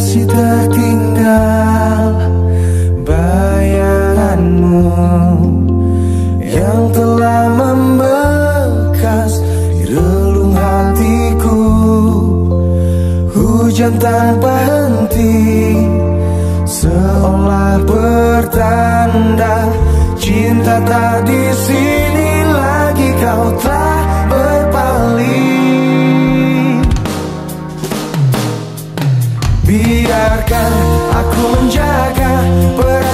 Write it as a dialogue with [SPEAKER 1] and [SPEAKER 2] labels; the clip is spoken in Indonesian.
[SPEAKER 1] masih tertinggal bayanganmu yang telah membekas di relung hatiku. Hujan tanpa henti seolah bertanda cinta tak di biarkan aku menjaga perasaan